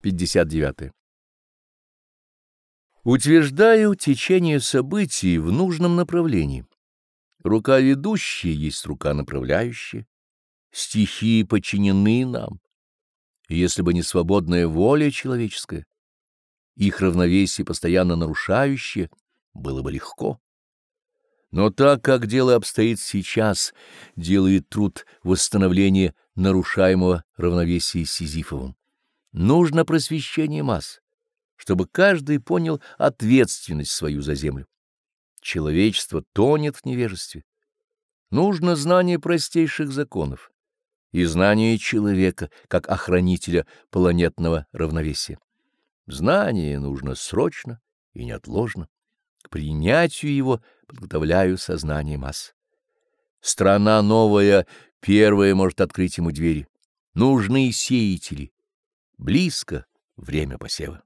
59. Утверждаю течение событий в нужном направлении. Рука ведущая есть рука направляющая. Стихии подчинены нам. если бы не свободная воля человеческая, их равновесие постоянно нарушающее, было бы легко. Но так как дело обстоит сейчас, делает труд восстановления нарушаемого равновесия Сизифовым. Нужно просвещение масс, чтобы каждый понял ответственность свою за землю. Человечество тонет в невежестве. Нужно знание простейших законов и знание человека как охранителя планетного равновесия. Знание нужно срочно и неотложно. К принятию его подготовляю сознание масс. Страна новая первая может открыть ему двери. Нужны сеятели Близко время посева.